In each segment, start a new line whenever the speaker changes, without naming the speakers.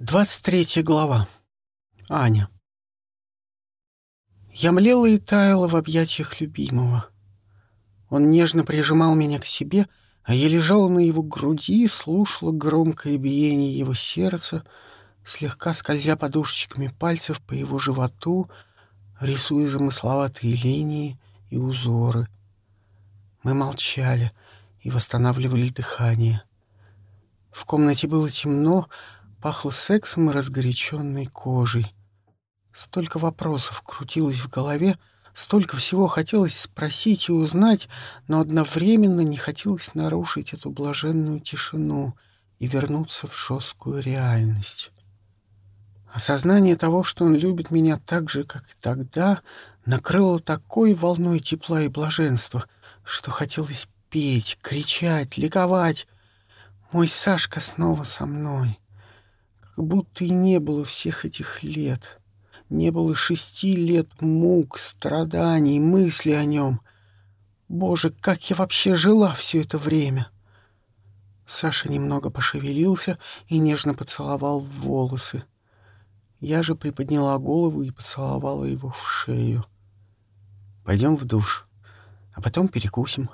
23 глава. Аня. Я млела и таяла в объятиях любимого. Он нежно прижимал меня к себе, а я лежала на его груди и слушала громкое биение его сердца, слегка скользя подушечками пальцев по его животу, рисуя замысловатые линии и узоры. Мы молчали и восстанавливали дыхание. В комнате было темно, Пахло сексом и разгоряченной кожей. Столько вопросов крутилось в голове, столько всего хотелось спросить и узнать, но одновременно не хотелось нарушить эту блаженную тишину и вернуться в жесткую реальность. Осознание того, что он любит меня так же, как и тогда, накрыло такой волной тепла и блаженства, что хотелось петь, кричать, ликовать. Мой Сашка снова со мной будто и не было всех этих лет. Не было шести лет мук, страданий, мысли о нем. Боже, как я вообще жила все это время! Саша немного пошевелился и нежно поцеловал в волосы. Я же приподняла голову и поцеловала его в шею. «Пойдем в душ, а потом перекусим».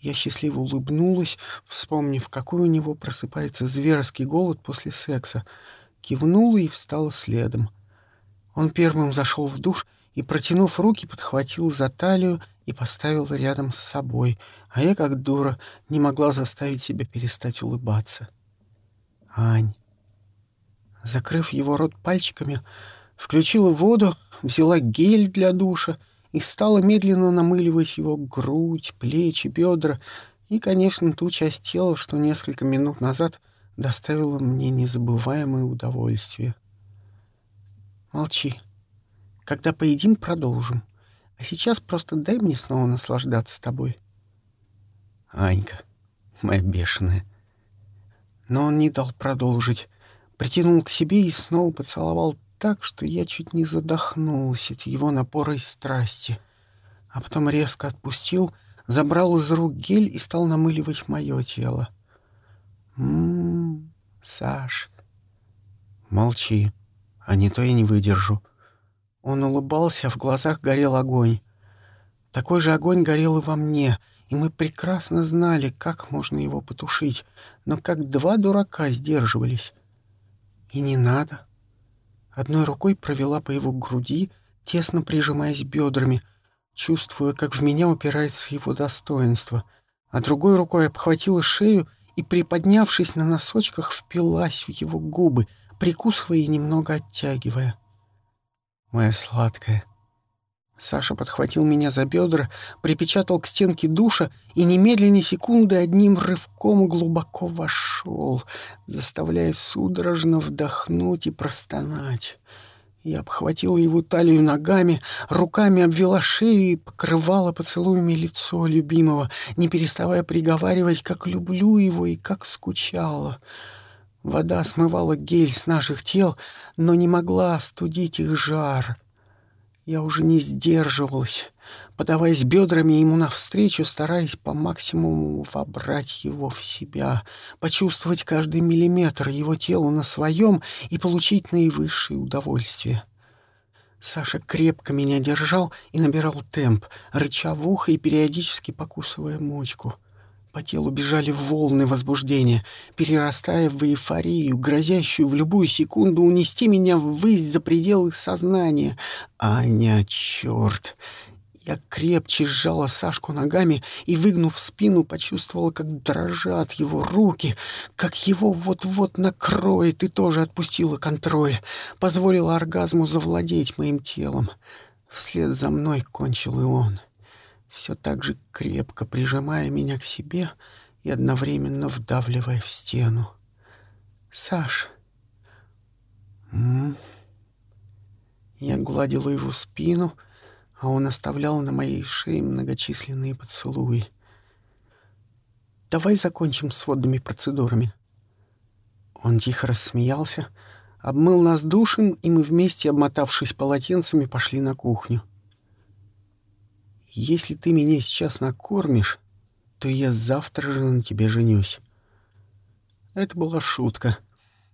Я счастливо улыбнулась, вспомнив, какой у него просыпается зверский голод после секса. Кивнула и встала следом. Он первым зашел в душ и, протянув руки, подхватил за талию и поставил рядом с собой, а я, как дура, не могла заставить себя перестать улыбаться. «Ань!» Закрыв его рот пальчиками, включила воду, взяла гель для душа — и стала медленно намыливать его грудь, плечи, бедра и, конечно, ту часть тела, что несколько минут назад доставила мне незабываемое удовольствие. Молчи. Когда поедим, продолжим. А сейчас просто дай мне снова наслаждаться тобой. Анька, моя бешеная. Но он не дал продолжить. Притянул к себе и снова поцеловал так, что я чуть не задохнулся от его напора и страсти. А потом резко отпустил, забрал из рук гель и стал намыливать мое тело. «М-м, Саш...» «Молчи, а не то я не выдержу». Он улыбался, а в глазах горел огонь. Такой же огонь горел и во мне, и мы прекрасно знали, как можно его потушить, но как два дурака сдерживались. И не надо. Одной рукой провела по его груди, тесно прижимаясь бедрами, чувствуя, как в меня упирается его достоинство, а другой рукой обхватила шею и, приподнявшись на носочках, впилась в его губы, прикусывая и немного оттягивая. «Моя сладкая, Саша подхватил меня за бедра, припечатал к стенке душа и немедленно секунды одним рывком глубоко вошел, заставляя судорожно вдохнуть и простонать. Я обхватила его талию ногами, руками обвела шею и покрывала поцелуями лицо любимого, не переставая приговаривать, как люблю его и как скучала. Вода смывала гель с наших тел, но не могла остудить их жар — я уже не сдерживалась, подаваясь бедрами ему навстречу, стараясь по максимуму вобрать его в себя, почувствовать каждый миллиметр его тела на своем и получить наивысшее удовольствие. Саша крепко меня держал и набирал темп, рыча в ухо и периодически покусывая мочку — по телу бежали волны возбуждения, перерастая в эйфорию, грозящую в любую секунду унести меня ввысь за пределы сознания. Аня, черт! Я крепче сжала Сашку ногами и, выгнув спину, почувствовала, как дрожат его руки, как его вот-вот накроет, и тоже отпустила контроль, позволила оргазму завладеть моим телом. Вслед за мной кончил и он. — все так же крепко прижимая меня к себе и одновременно вдавливая в стену. «Саш!» М -м -м. Я гладила его спину, а он оставлял на моей шее многочисленные поцелуи. «Давай закончим с водными процедурами». Он тихо рассмеялся, обмыл нас душем, и мы вместе, обмотавшись полотенцами, пошли на кухню. Если ты меня сейчас накормишь, то я завтра же на тебе женюсь. Это была шутка.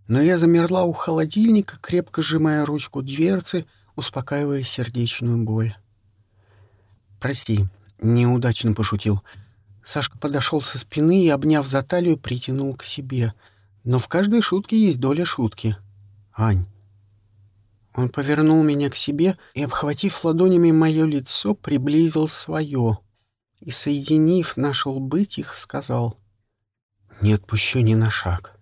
Но я замерла у холодильника, крепко сжимая ручку дверцы, успокаивая сердечную боль. «Прости, неудачно пошутил». Сашка подошел со спины и, обняв за талию, притянул к себе. Но в каждой шутке есть доля шутки. «Ань». Он повернул меня к себе и, обхватив ладонями мое лицо, приблизил свое и, соединив наши лбы, тихо сказал «Не отпущу ни на шаг.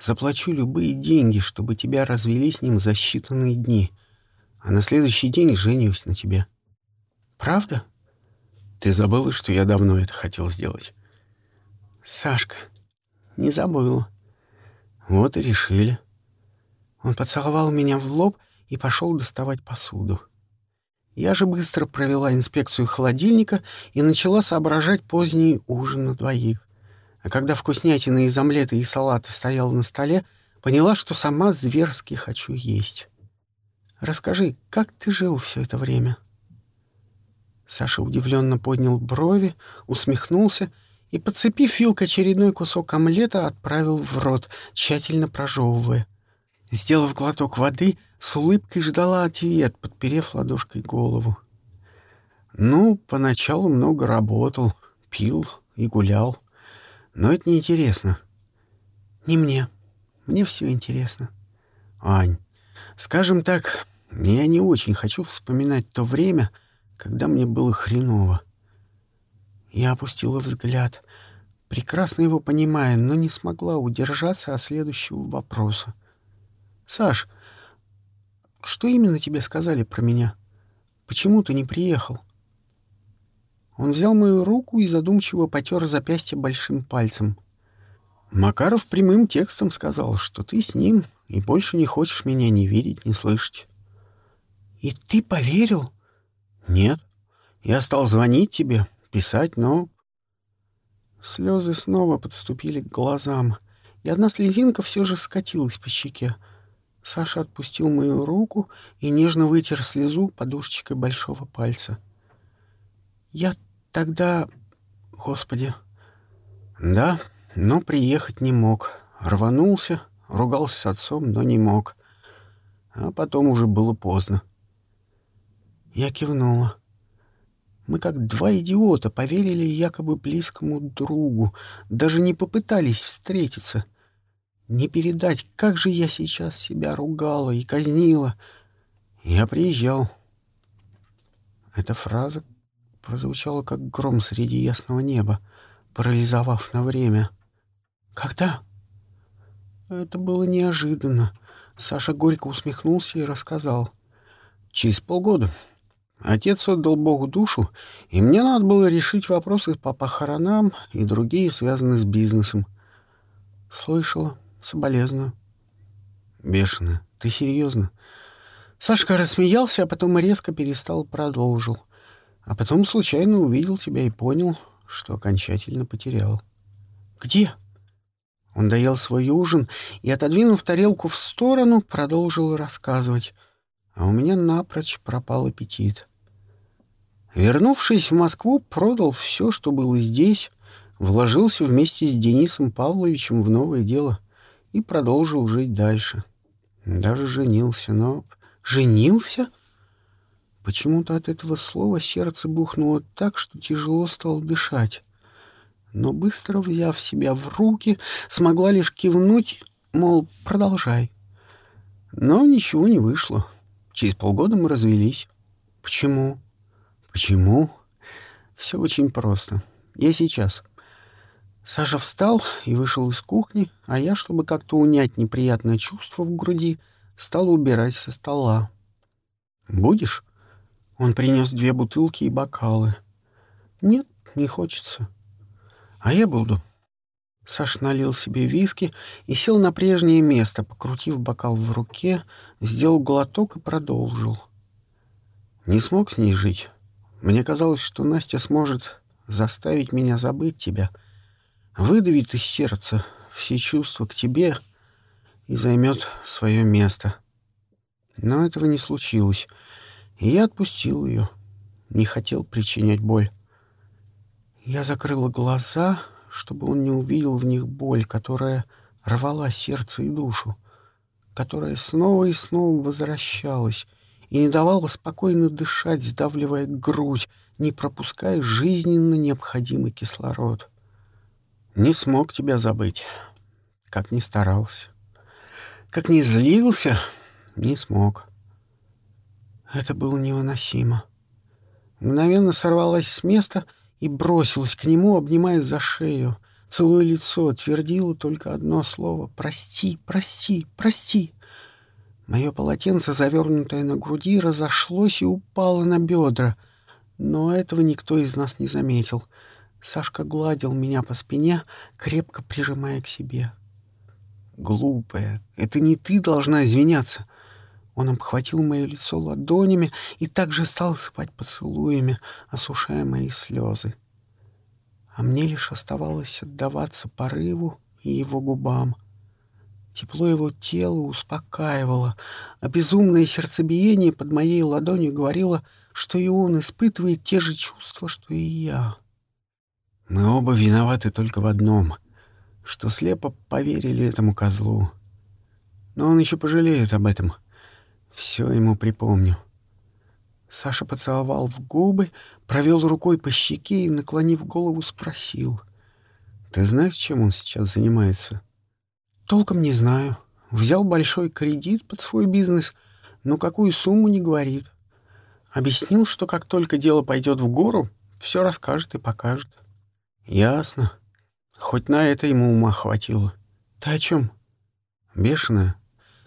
Заплачу любые деньги, чтобы тебя развели с ним за считанные дни, а на следующий день женюсь на тебе. Правда?» Ты забыла, что я давно это хотел сделать? Сашка, не забыла. Вот и решили. Он поцеловал меня в лоб и пошел доставать посуду. Я же быстро провела инспекцию холодильника и начала соображать поздний ужин на двоих. А когда вкуснятина из омлета и салата стояла на столе, поняла, что сама зверски хочу есть. «Расскажи, как ты жил все это время?» Саша удивленно поднял брови, усмехнулся и, подцепив вилкой очередной кусок омлета, отправил в рот, тщательно прожевывая. Сделав глоток воды, с улыбкой ждала ответ, подперев ладошкой голову. «Ну, поначалу много работал, пил и гулял. Но это неинтересно». «Не мне. Мне все интересно». «Ань, скажем так, я не очень хочу вспоминать то время, — когда мне было хреново. Я опустила взгляд, прекрасно его понимая, но не смогла удержаться от следующего вопроса. «Саш, что именно тебе сказали про меня? Почему ты не приехал?» Он взял мою руку и задумчиво потер запястье большим пальцем. «Макаров прямым текстом сказал, что ты с ним и больше не хочешь меня ни видеть, ни слышать». «И ты поверил?» «Нет. Я стал звонить тебе, писать, но...» Слезы снова подступили к глазам, и одна слезинка все же скатилась по щеке. Саша отпустил мою руку и нежно вытер слезу подушечкой большого пальца. «Я тогда... Господи...» «Да, но приехать не мог. Рванулся, ругался с отцом, но не мог. А потом уже было поздно. Я кивнула. Мы как два идиота поверили якобы близкому другу, даже не попытались встретиться. Не передать, как же я сейчас себя ругала и казнила. Я приезжал. Эта фраза прозвучала как гром среди ясного неба, парализовав на время. «Когда?» Это было неожиданно. Саша горько усмехнулся и рассказал. «Через полгода. Отец отдал Богу душу, и мне надо было решить вопросы по похоронам и другие, связанные с бизнесом. Слышала, соболезную. Бешеная, ты серьезно? Сашка рассмеялся, а потом резко перестал, продолжил. А потом случайно увидел тебя и понял, что окончательно потерял. Где? Он доел свой ужин и, отодвинув тарелку в сторону, продолжил рассказывать — а у меня напрочь пропал аппетит. Вернувшись в Москву, продал все, что было здесь, вложился вместе с Денисом Павловичем в новое дело и продолжил жить дальше. Даже женился, но... Женился? Почему-то от этого слова сердце бухнуло так, что тяжело стало дышать. Но быстро взяв себя в руки, смогла лишь кивнуть, мол, продолжай. Но ничего не вышло. Через полгода мы развелись. Почему? Почему? Все очень просто. Я сейчас. Саша встал и вышел из кухни, а я, чтобы как-то унять неприятное чувство в груди, стал убирать со стола. «Будешь?» Он принес две бутылки и бокалы. «Нет, не хочется». «А я буду». Саш налил себе виски и сел на прежнее место, покрутив бокал в руке, сделал глоток и продолжил. Не смог с ней жить. Мне казалось, что Настя сможет заставить меня забыть тебя, выдавит из сердца все чувства к тебе и займет свое место. Но этого не случилось, и я отпустил ее, не хотел причинять боль. Я закрыла глаза, чтобы он не увидел в них боль, которая рвала сердце и душу, которая снова и снова возвращалась и не давала спокойно дышать, сдавливая грудь, не пропуская жизненно необходимый кислород. Не смог тебя забыть, как ни старался. Как ни злился, не смог. Это было невыносимо. Мгновенно сорвалась с места и бросилась к нему, обнимая за шею. Целуя лицо, твердила только одно слово «Прости, прости, прости». Мое полотенце, завернутое на груди, разошлось и упало на бедра. Но этого никто из нас не заметил. Сашка гладил меня по спине, крепко прижимая к себе. «Глупая, это не ты должна извиняться. Он обхватил мое лицо ладонями и также стал сыпать поцелуями, осушая мои слезы. А мне лишь оставалось отдаваться порыву и его губам. Тепло его тела успокаивало, а безумное сердцебиение под моей ладонью говорило, что и он испытывает те же чувства, что и я. Мы оба виноваты только в одном, что слепо поверили этому козлу. Но он еще пожалеет об этом — все ему припомню. Саша поцеловал в губы, провел рукой по щеке и, наклонив голову, спросил. «Ты знаешь, чем он сейчас занимается?» «Толком не знаю. Взял большой кредит под свой бизнес, но какую сумму не говорит. Объяснил, что как только дело пойдет в гору, все расскажет и покажет». «Ясно. Хоть на это ему ума хватило. Ты о чем?» «Бешеная.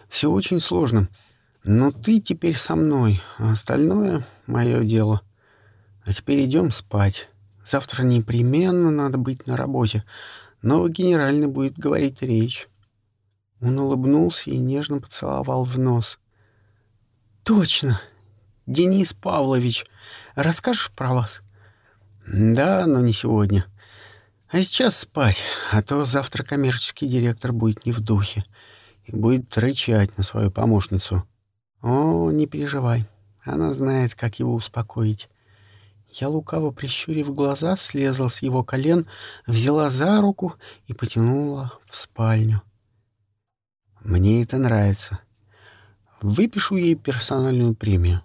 Все очень сложно. Но ты теперь со мной, а остальное — мое дело. А теперь идем спать. Завтра непременно надо быть на работе. Новый генеральный будет говорить речь. Он улыбнулся и нежно поцеловал в нос. «Точно! Денис Павлович, расскажешь про вас?» «Да, но не сегодня. А сейчас спать, а то завтра коммерческий директор будет не в духе и будет рычать на свою помощницу». «О, не переживай, она знает, как его успокоить». Я, лукаво прищурив глаза, слезла с его колен, взяла за руку и потянула в спальню. «Мне это нравится. Выпишу ей персональную премию».